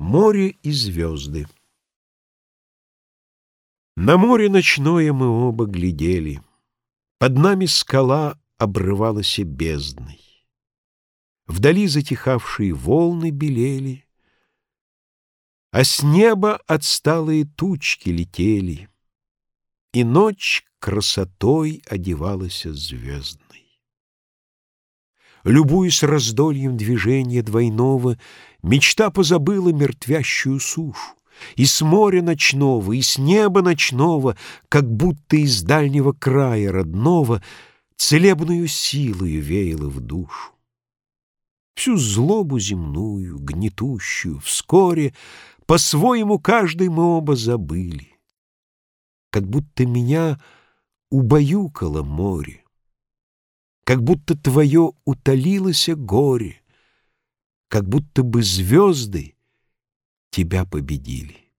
Море и звезды. На море ночное мы оба глядели. Под нами скала обрывалась бездной. Вдали затихавшие волны белели, А с неба отсталые тучки летели, И ночь красотой одевалась звездной. Любуясь раздольем движения двойного, Мечта позабыла мертвящую сушу. И с моря ночного, и с неба ночного, Как будто из дальнего края родного, Целебную силою веяло в душу. Всю злобу земную, гнетущую, вскоре По-своему каждый мы оба забыли. Как будто меня убаюкало море. Как будто твое утолилось горе, Как будто бы звезды тебя победили.